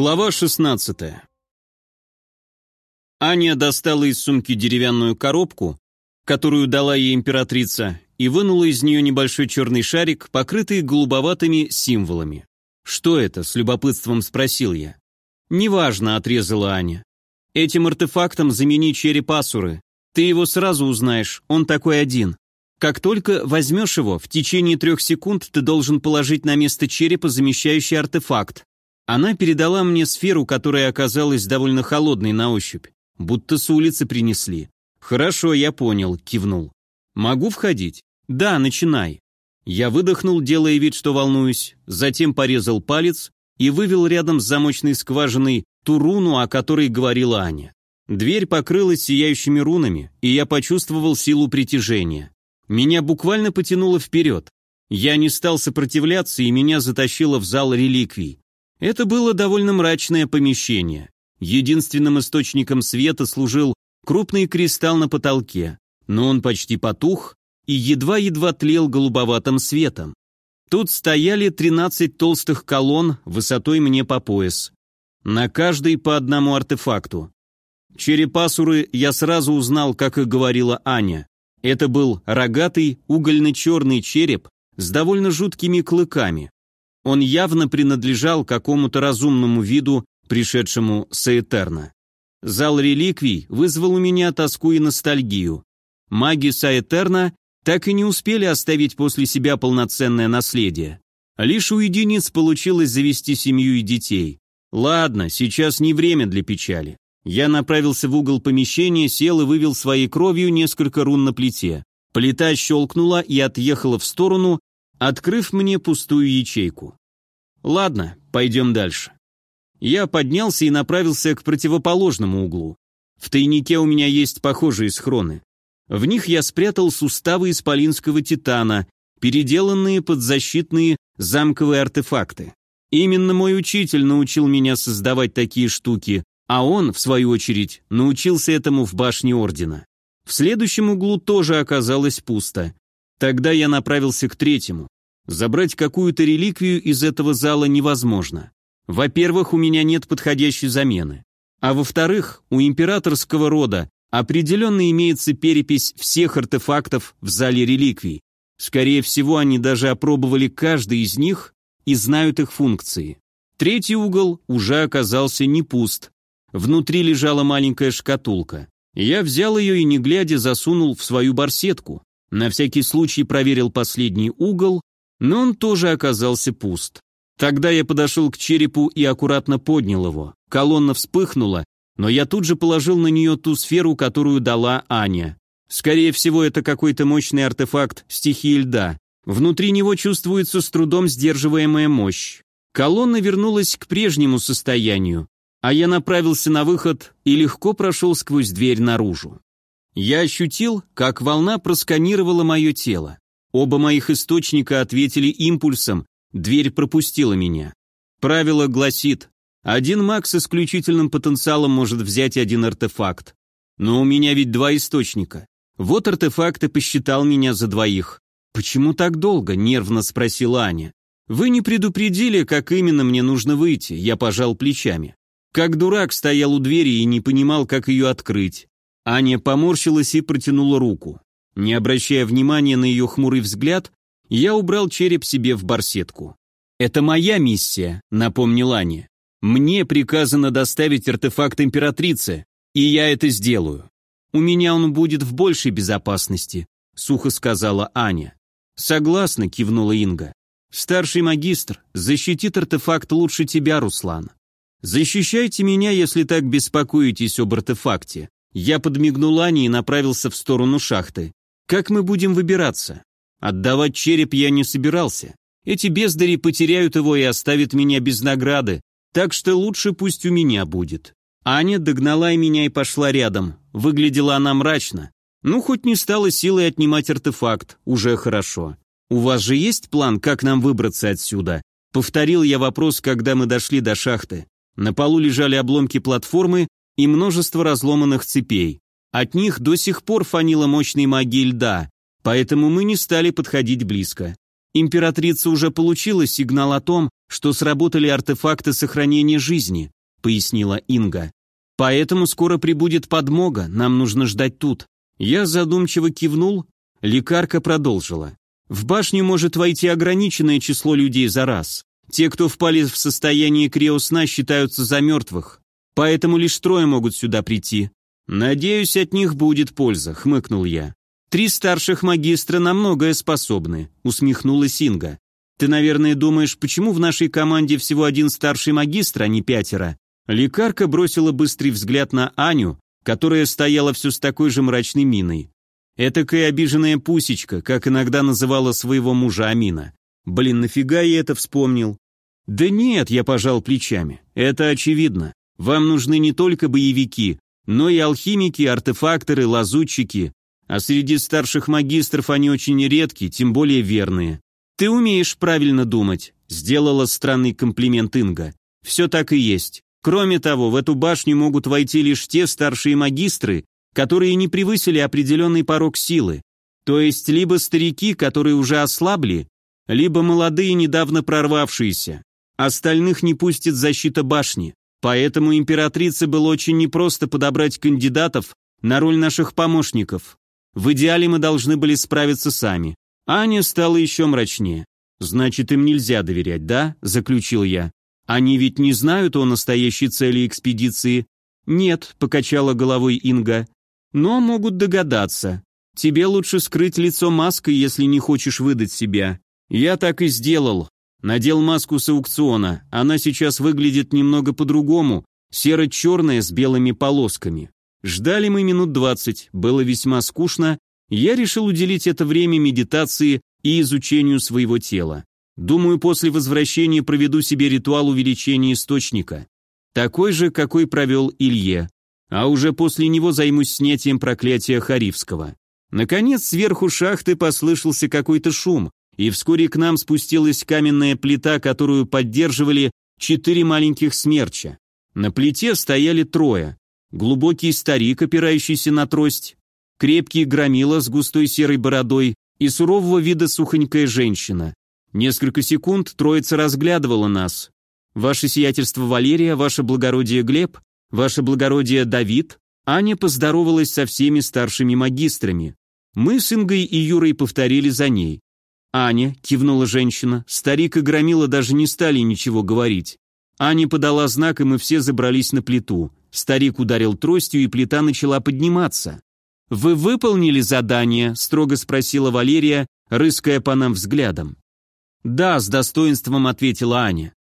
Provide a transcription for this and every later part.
Глава 16 Аня достала из сумки деревянную коробку, которую дала ей императрица, и вынула из нее небольшой черный шарик, покрытый голубоватыми символами. «Что это?» — с любопытством спросил я. «Неважно», — отрезала Аня. «Этим артефактом замени череп Асуры. Ты его сразу узнаешь, он такой один. Как только возьмешь его, в течение трех секунд ты должен положить на место черепа замещающий артефакт. Она передала мне сферу, которая оказалась довольно холодной на ощупь, будто с улицы принесли. «Хорошо, я понял», — кивнул. «Могу входить?» «Да, начинай». Я выдохнул, делая вид, что волнуюсь, затем порезал палец и вывел рядом с замочной скважиной ту руну, о которой говорила Аня. Дверь покрылась сияющими рунами, и я почувствовал силу притяжения. Меня буквально потянуло вперед. Я не стал сопротивляться, и меня затащило в зал реликвий. Это было довольно мрачное помещение. Единственным источником света служил крупный кристалл на потолке, но он почти потух и едва-едва тлел голубоватым светом. Тут стояли 13 толстых колонн высотой мне по пояс. На каждой по одному артефакту. Черепасуры я сразу узнал, как и говорила Аня. Это был рогатый угольно-черный череп с довольно жуткими клыками. Он явно принадлежал какому-то разумному виду, пришедшему с Этерна. Зал реликвий вызвал у меня тоску и ностальгию. Маги Саэтерна так и не успели оставить после себя полноценное наследие. Лишь у единиц получилось завести семью и детей. Ладно, сейчас не время для печали. Я направился в угол помещения, сел и вывел своей кровью несколько рун на плите. Плита щелкнула и отъехала в сторону, открыв мне пустую ячейку. Ладно, пойдем дальше. Я поднялся и направился к противоположному углу. В тайнике у меня есть похожие схроны. В них я спрятал суставы исполинского титана, переделанные под защитные замковые артефакты. Именно мой учитель научил меня создавать такие штуки, а он, в свою очередь, научился этому в башне Ордена. В следующем углу тоже оказалось пусто. Тогда я направился к третьему. Забрать какую-то реликвию из этого зала невозможно. Во-первых, у меня нет подходящей замены. А во-вторых, у императорского рода определенно имеется перепись всех артефактов в зале реликвий. Скорее всего, они даже опробовали каждый из них и знают их функции. Третий угол уже оказался не пуст. Внутри лежала маленькая шкатулка. Я взял ее и, не глядя, засунул в свою барсетку. На всякий случай проверил последний угол но он тоже оказался пуст. Тогда я подошел к черепу и аккуратно поднял его. Колонна вспыхнула, но я тут же положил на нее ту сферу, которую дала Аня. Скорее всего, это какой-то мощный артефакт стихии льда. Внутри него чувствуется с трудом сдерживаемая мощь. Колонна вернулась к прежнему состоянию, а я направился на выход и легко прошел сквозь дверь наружу. Я ощутил, как волна просканировала мое тело. Оба моих источника ответили импульсом, дверь пропустила меня. Правило гласит, один маг с исключительным потенциалом может взять один артефакт. Но у меня ведь два источника. Вот артефакт и посчитал меня за двоих. «Почему так долго?» – нервно спросила Аня. «Вы не предупредили, как именно мне нужно выйти», – я пожал плечами. Как дурак стоял у двери и не понимал, как ее открыть. Аня поморщилась и протянула руку. Не обращая внимания на ее хмурый взгляд, я убрал череп себе в барсетку. «Это моя миссия», — напомнил Аня. «Мне приказано доставить артефакт императрицы, и я это сделаю. У меня он будет в большей безопасности», — сухо сказала Аня. «Согласна», — кивнула Инга. «Старший магистр защитит артефакт лучше тебя, Руслан. Защищайте меня, если так беспокоитесь об артефакте». Я подмигнул Ане и направился в сторону шахты. Как мы будем выбираться? Отдавать череп я не собирался. Эти бездари потеряют его и оставят меня без награды, так что лучше пусть у меня будет. Аня догнала меня и пошла рядом. Выглядела она мрачно. Ну, хоть не стала силой отнимать артефакт, уже хорошо. У вас же есть план, как нам выбраться отсюда? Повторил я вопрос, когда мы дошли до шахты. На полу лежали обломки платформы и множество разломанных цепей. От них до сих пор фанила мощной магией льда, поэтому мы не стали подходить близко. Императрица уже получила сигнал о том, что сработали артефакты сохранения жизни, пояснила Инга. Поэтому скоро прибудет подмога, нам нужно ждать тут. Я задумчиво кивнул, лекарка продолжила. В башню может войти ограниченное число людей за раз. Те, кто впали в состояние криосна, считаются за мертвых. Поэтому лишь трое могут сюда прийти. Надеюсь, от них будет польза, хмыкнул я. Три старших магистра на многое способны, усмехнулась Инга. Ты, наверное, думаешь, почему в нашей команде всего один старший магистр, а не пятеро? Лекарка бросила быстрый взгляд на Аню, которая стояла все с такой же мрачной миной. Этакая обиженная пусечка, как иногда называла своего мужа Амина. Блин, нафига я это вспомнил? Да нет, я пожал плечами. Это очевидно. Вам нужны не только боевики, но и алхимики, артефакторы, лазутчики, а среди старших магистров они очень редки, тем более верные. Ты умеешь правильно думать, сделала странный комплимент Инга. Все так и есть. Кроме того, в эту башню могут войти лишь те старшие магистры, которые не превысили определенный порог силы. То есть либо старики, которые уже ослабли, либо молодые, недавно прорвавшиеся. Остальных не пустит защита башни. Поэтому императрице было очень непросто подобрать кандидатов на роль наших помощников. В идеале мы должны были справиться сами. Аня стала еще мрачнее. «Значит, им нельзя доверять, да?» – заключил я. «Они ведь не знают о настоящей цели экспедиции?» «Нет», – покачала головой Инга. «Но могут догадаться. Тебе лучше скрыть лицо маской, если не хочешь выдать себя. Я так и сделал. Надел маску с аукциона. Она сейчас выглядит немного по-другому, серо-черная с белыми полосками. Ждали мы минут двадцать, было весьма скучно, я решил уделить это время медитации и изучению своего тела. Думаю, после возвращения проведу себе ритуал увеличения источника. Такой же, какой провел Илье. А уже после него займусь снятием проклятия Харивского. Наконец, сверху шахты послышался какой-то шум, и вскоре к нам спустилась каменная плита, которую поддерживали четыре маленьких смерча. На плите стояли трое глубокий старик, опирающийся на трость, крепкий громила с густой серой бородой и сурового вида сухонькая женщина. Несколько секунд троица разглядывала нас. «Ваше сиятельство Валерия, ваше благородие Глеб, ваше благородие Давид», Аня поздоровалась со всеми старшими магистрами. Мы с Ингой и Юрой повторили за ней. «Аня», — кивнула женщина, старик и громила даже не стали ничего говорить. Аня подала знак, и мы все забрались на плиту. Старик ударил тростью, и плита начала подниматься. «Вы выполнили задание?» – строго спросила Валерия, рыская по нам взглядом. «Да», – с достоинством ответила Аня.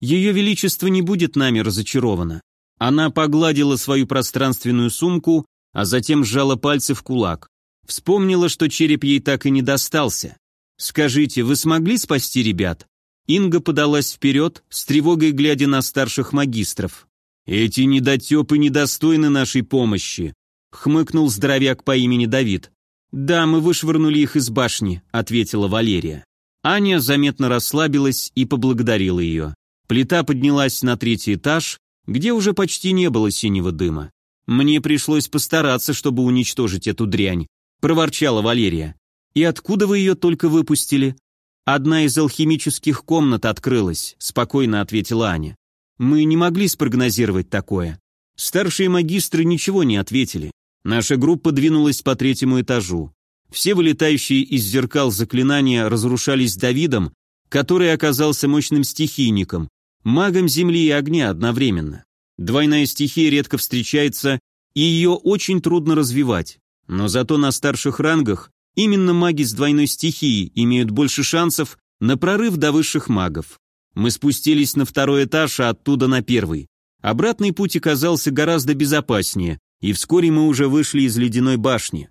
«Ее Величество не будет нами разочаровано». Она погладила свою пространственную сумку, а затем сжала пальцы в кулак. Вспомнила, что череп ей так и не достался. «Скажите, вы смогли спасти ребят?» Инга подалась вперед, с тревогой глядя на старших магистров. «Эти недотепы недостойны нашей помощи», — хмыкнул здоровяк по имени Давид. «Да, мы вышвырнули их из башни», — ответила Валерия. Аня заметно расслабилась и поблагодарила ее. Плита поднялась на третий этаж, где уже почти не было синего дыма. «Мне пришлось постараться, чтобы уничтожить эту дрянь», — проворчала Валерия. «И откуда вы ее только выпустили?» «Одна из алхимических комнат открылась», — спокойно ответила Аня. Мы не могли спрогнозировать такое. Старшие магистры ничего не ответили. Наша группа двинулась по третьему этажу. Все вылетающие из зеркал заклинания разрушались Давидом, который оказался мощным стихийником, магом земли и огня одновременно. Двойная стихия редко встречается, и ее очень трудно развивать. Но зато на старших рангах именно маги с двойной стихией имеют больше шансов на прорыв до высших магов. Мы спустились на второй этаж, а оттуда на первый. Обратный путь оказался гораздо безопаснее, и вскоре мы уже вышли из ледяной башни.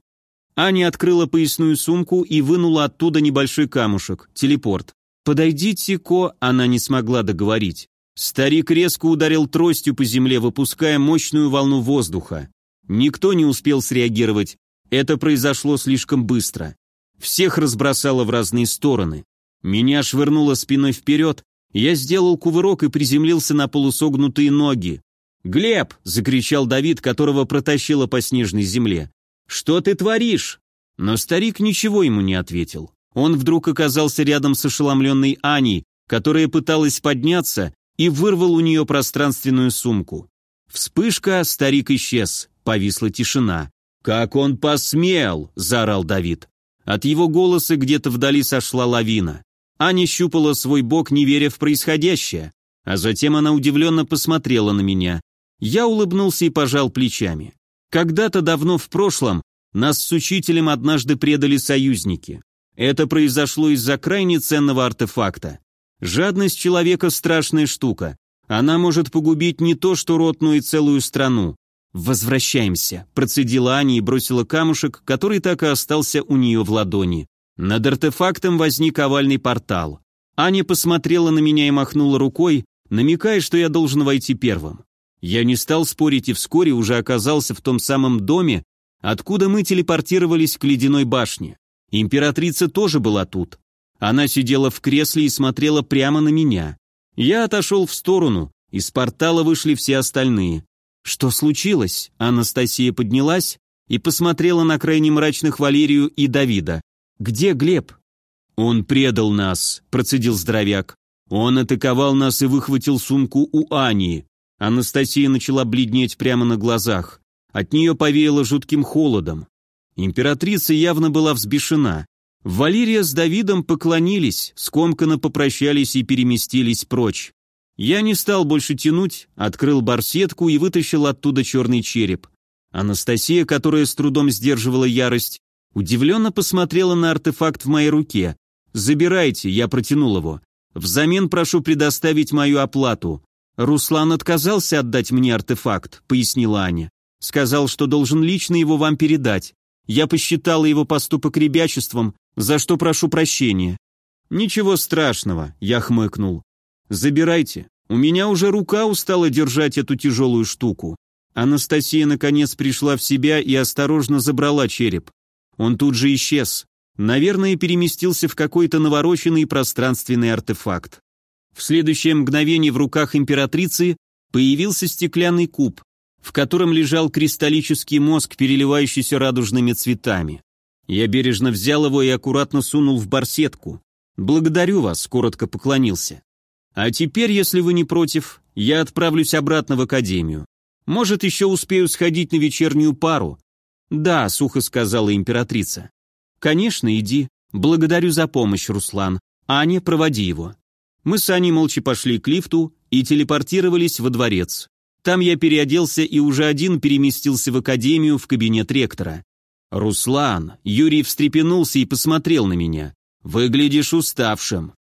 Аня открыла поясную сумку и вынула оттуда небольшой камушек, телепорт. «Подойдите, Ко», она не смогла договорить. Старик резко ударил тростью по земле, выпуская мощную волну воздуха. Никто не успел среагировать. Это произошло слишком быстро. Всех разбросало в разные стороны. Меня швырнуло спиной вперед, я сделал кувырок и приземлился на полусогнутые ноги. «Глеб!» — закричал Давид, которого протащило по снежной земле. «Что ты творишь?» Но старик ничего ему не ответил. он вдруг оказался рядом с ошеломленной Аней, которая пыталась подняться, и вырвал у нее пространственную сумку. Вспышка, старик исчез, повисла тишина. «Как он посмел!» – заорал Давид. От его голоса где-то вдали сошла лавина. Аня щупала свой бок, не веря в происходящее, а затем она удивленно посмотрела на меня. Я улыбнулся и пожал плечами. Когда-то давно в прошлом нас с учителем однажды предали союзники. Это произошло из-за крайне ценного артефакта. Жадность человека – страшная штука. Она может погубить не то что род, но и целую страну. «Возвращаемся», – процедила Аня и бросила камушек, который так и остался у нее в ладони. Над артефактом возник овальный портал. Аня посмотрела на меня и махнула рукой, намекая, что я должен войти первым. Я не стал спорить и вскоре уже оказался в том самом доме, откуда мы телепортировались к ледяной башне. Императрица тоже была тут. Она сидела в кресле и смотрела прямо на меня. Я отошел в сторону, из портала вышли все остальные. «Что случилось?» Анастасия поднялась и посмотрела на крайне мрачных Валерию и Давида. «Где Глеб?» «Он предал нас», – процедил здоровяк. «Он атаковал нас и выхватил сумку у Ани». Анастасия начала бледнеть прямо на глазах. От нее повеяло жутким холодом. Императрица явно была взбешена. Валерия с Давидом поклонились, скомканно попрощались и переместились прочь. Я не стал больше тянуть, открыл барсетку и вытащил оттуда черный череп. Анастасия, которая с трудом сдерживала ярость, удивленно посмотрела на артефакт в моей руке. «Забирайте», я протянул его. «Взамен прошу предоставить мою оплату». «Руслан отказался отдать мне артефакт», — пояснила Аня. «Сказал, что должен лично его вам передать. Я посчитала его поступок ребячеством, за что прошу прощения». «Ничего страшного», — я хмыкнул. «Забирайте. У меня уже рука устала держать эту тяжелую штуку». Анастасия наконец пришла в себя и осторожно забрала череп. Он тут же исчез. Наверное, переместился в какой-то навороченный пространственный артефакт. В следующее мгновение в руках императрицы появился стеклянный куб, в котором лежал кристаллический мозг, переливающийся радужными цветами. Я бережно взял его и аккуратно сунул в барсетку. «Благодарю вас», — коротко поклонился. А теперь, если вы не против, я отправлюсь обратно в академию. Может, еще успею сходить на вечернюю пару. Да, сухо сказала императрица. Конечно, иди. Благодарю за помощь, Руслан. Аня, проводи его. Мы с Аней молча пошли к лифту и телепортировались во дворец. Там я переоделся и уже один переместился в академию в кабинет ректора. «Руслан!» Юрий встрепенулся и посмотрел на меня. «Выглядишь уставшим».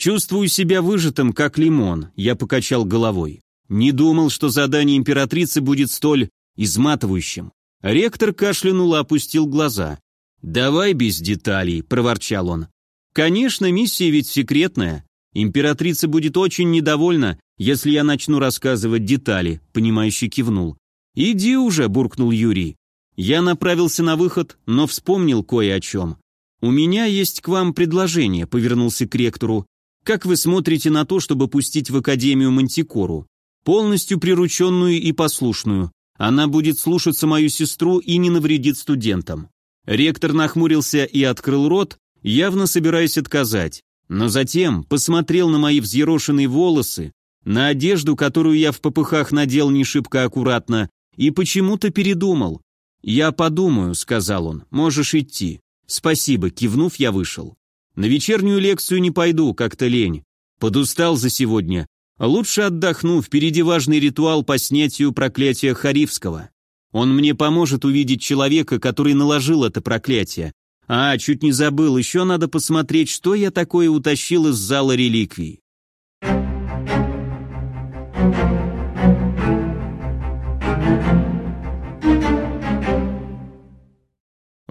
Чувствую себя выжатым, как лимон, я покачал головой. Не думал, что задание императрицы будет столь изматывающим. Ректор кашлянул и опустил глаза. «Давай без деталей», — проворчал он. «Конечно, миссия ведь секретная. Императрица будет очень недовольна, если я начну рассказывать детали», — понимающе кивнул. «Иди уже», — буркнул Юрий. Я направился на выход, но вспомнил кое о чем. «У меня есть к вам предложение», — повернулся к ректору. Как вы смотрите на то, чтобы пустить в Академию Мантикору? Полностью прирученную и послушную. Она будет слушаться мою сестру и не навредит студентам. Ректор нахмурился и открыл рот, явно собираясь отказать. Но затем посмотрел на мои взъерошенные волосы, на одежду, которую я в попыхах надел не шибко аккуратно, и почему-то передумал. «Я подумаю», — сказал он, — «можешь идти». «Спасибо», — кивнув, я вышел. На вечернюю лекцию не пойду, как-то лень. Подустал за сегодня. Лучше отдохну, впереди важный ритуал по снятию проклятия Харивского. Он мне поможет увидеть человека, который наложил это проклятие. А, чуть не забыл, еще надо посмотреть, что я такое утащил из зала реликвий.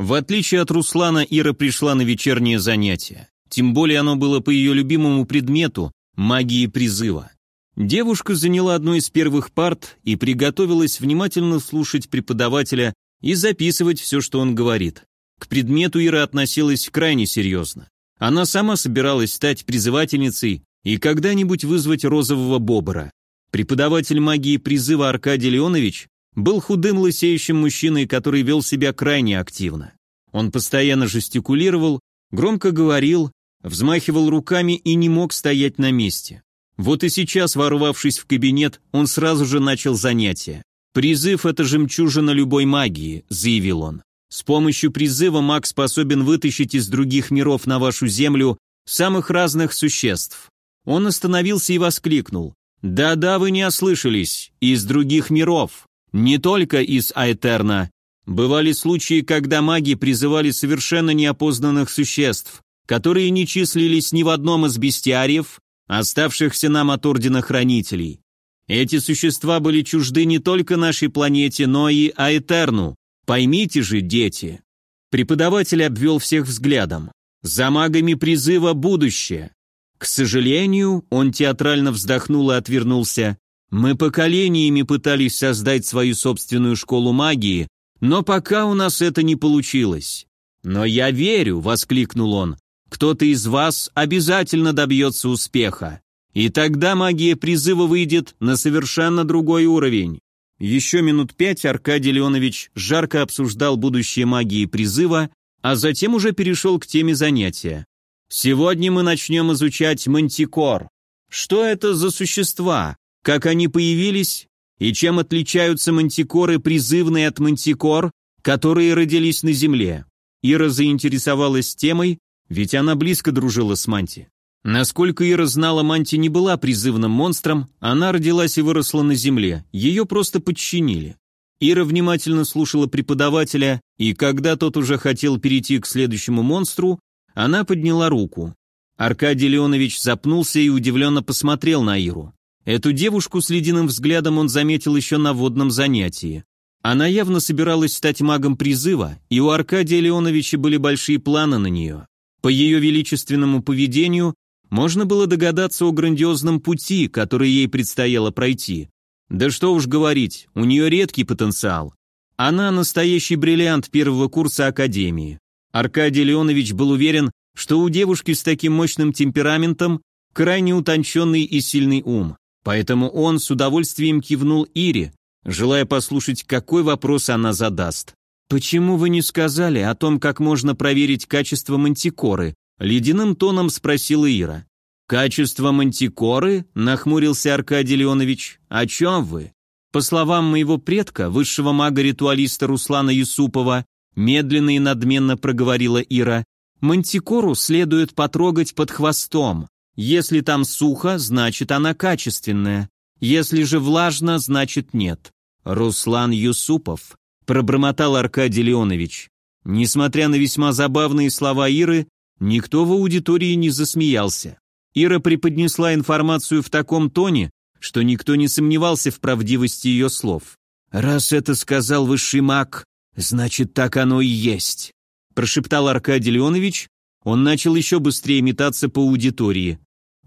В отличие от Руслана, Ира пришла на вечернее занятие. Тем более оно было по ее любимому предмету – магии призыва. Девушка заняла одну из первых парт и приготовилась внимательно слушать преподавателя и записывать все, что он говорит. К предмету Ира относилась крайне серьезно. Она сама собиралась стать призывательницей и когда-нибудь вызвать розового бобра. Преподаватель магии призыва Аркадий Леонович был худым лысеющим мужчиной, который вел себя крайне активно. Он постоянно жестикулировал, Громко говорил, взмахивал руками и не мог стоять на месте. Вот и сейчас, ворвавшись в кабинет, он сразу же начал занятие. «Призыв — это жемчужина любой магии», — заявил он. «С помощью призыва маг способен вытащить из других миров на вашу землю самых разных существ». Он остановился и воскликнул. «Да-да, вы не ослышались. Из других миров. Не только из Айтерна. Бывали случаи, когда маги призывали совершенно неопознанных существ, которые не числились ни в одном из бестиариев, оставшихся нам от Ордена Хранителей. Эти существа были чужды не только нашей планете, но и Аэтерну. Поймите же, дети. Преподаватель обвел всех взглядом. За магами призыва будущее. К сожалению, он театрально вздохнул и отвернулся. Мы поколениями пытались создать свою собственную школу магии, но пока у нас это не получилось. Но я верю, воскликнул он. Кто-то из вас обязательно добьется успеха. И тогда магия призыва выйдет на совершенно другой уровень. Еще минут пять Аркадий Леонович жарко обсуждал будущее магии призыва, а затем уже перешел к теме занятия. Сегодня мы начнем изучать мантикор. Что это за существа? Как они появились? И чем отличаются мантикоры призывные от мантикор, которые родились на Земле? Ира заинтересовалась темой, ведь она близко дружила с Манти. Насколько Ира знала, Манти не была призывным монстром, она родилась и выросла на Земле, ее просто подчинили. Ира внимательно слушала преподавателя, и когда тот уже хотел перейти к следующему монстру, она подняла руку. Аркадий Леонович запнулся и удивленно посмотрел на Иру. Эту девушку с ледяным взглядом он заметил еще на водном занятии. Она явно собиралась стать магом призыва, и у Аркадия Леоновича были большие планы на нее. По ее величественному поведению можно было догадаться о грандиозном пути, который ей предстояло пройти. Да что уж говорить, у нее редкий потенциал. Она настоящий бриллиант первого курса Академии. Аркадий Леонович был уверен, что у девушки с таким мощным темпераментом крайне утонченный и сильный ум. Поэтому он с удовольствием кивнул Ире, желая послушать, какой вопрос она задаст. «Почему вы не сказали о том, как можно проверить качество мантикоры?» Ледяным тоном спросила Ира. «Качество мантикоры?» – нахмурился Аркадий Леонович. «О чем вы?» По словам моего предка, высшего мага-ритуалиста Руслана Юсупова, медленно и надменно проговорила Ира, мантикору следует потрогать под хвостом. Если там сухо, значит она качественная. Если же влажно, значит нет. Руслан Юсупов, пробормотал Аркадий Леонович. Несмотря на весьма забавные слова Иры, никто в аудитории не засмеялся. Ира преподнесла информацию в таком тоне, что никто не сомневался в правдивости ее слов. «Раз это сказал высший маг, «Значит, так оно и есть», – прошептал Аркадий Леонович. Он начал еще быстрее метаться по аудитории.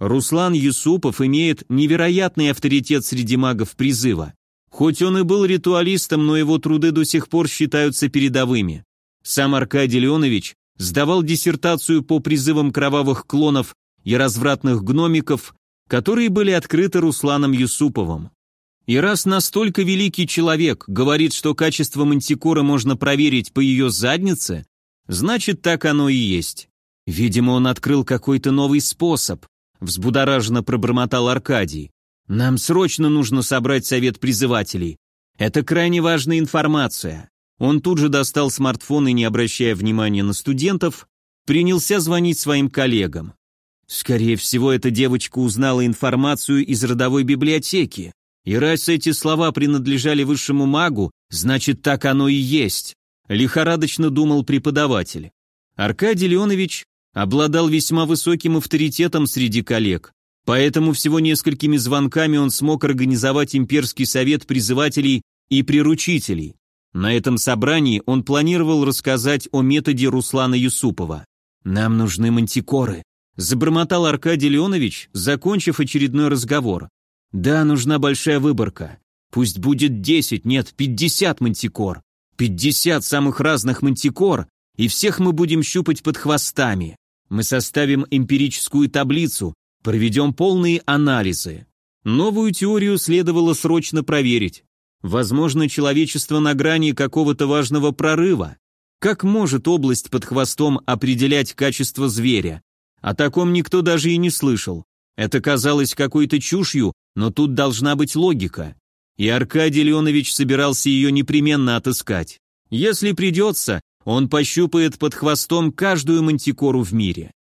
Руслан Юсупов имеет невероятный авторитет среди магов призыва. Хоть он и был ритуалистом, но его труды до сих пор считаются передовыми. Сам Аркадий Леонович сдавал диссертацию по призывам кровавых клонов и развратных гномиков, которые были открыты Русланом Юсуповым. И раз настолько великий человек говорит, что качество мантикоры можно проверить по ее заднице, значит так оно и есть. Видимо, он открыл какой-то новый способ, взбудораженно пробормотал Аркадий. Нам срочно нужно собрать совет призывателей. Это крайне важная информация. Он тут же достал смартфон и, не обращая внимания на студентов, принялся звонить своим коллегам. Скорее всего, эта девочка узнала информацию из родовой библиотеки. И раз эти слова принадлежали высшему магу, значит так оно и есть, лихорадочно думал преподаватель. Аркадий Леонович обладал весьма высоким авторитетом среди коллег, поэтому всего несколькими звонками он смог организовать имперский совет призывателей и приручителей. На этом собрании он планировал рассказать о методе Руслана Юсупова. «Нам нужны мантикоры», – забормотал Аркадий Леонович, закончив очередной разговор. Да, нужна большая выборка. Пусть будет 10, нет, 50 мантикор. 50 самых разных мантикор, и всех мы будем щупать под хвостами. Мы составим эмпирическую таблицу, проведем полные анализы. Новую теорию следовало срочно проверить. Возможно, человечество на грани какого-то важного прорыва. Как может область под хвостом определять качество зверя? О таком никто даже и не слышал. Это казалось какой-то чушью, но тут должна быть логика. И Аркадий Леонович собирался ее непременно отыскать. Если придется, он пощупает под хвостом каждую мантикору в мире.